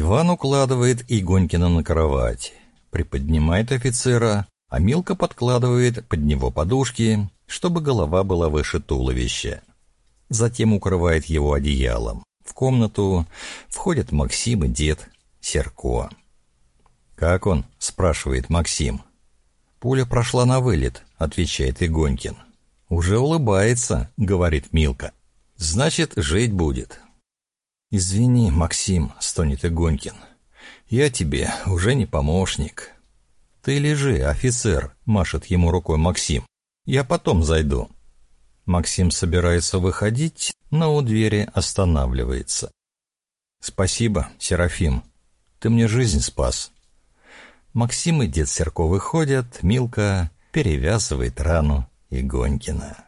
Иван укладывает Игонькина на кровать, приподнимает офицера, а Милка подкладывает под него подушки, чтобы голова была выше туловища. Затем укрывает его одеялом. В комнату входят Максим и дед Серко. «Как он?» — спрашивает Максим. «Пуля прошла на вылет», — отвечает Игонькин. «Уже улыбается», — говорит Милка. «Значит, жить будет». «Извини, Максим», — стонет Игонькин. «Я тебе уже не помощник». «Ты лежи, офицер», — машет ему рукой Максим. «Я потом зайду». Максим собирается выходить, но у двери останавливается. «Спасибо, Серафим. Ты мне жизнь спас». Максим и дед Серко выходят, Милка перевязывает рану Игонькина.